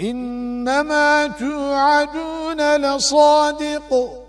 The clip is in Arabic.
إنما توعدون لصادق.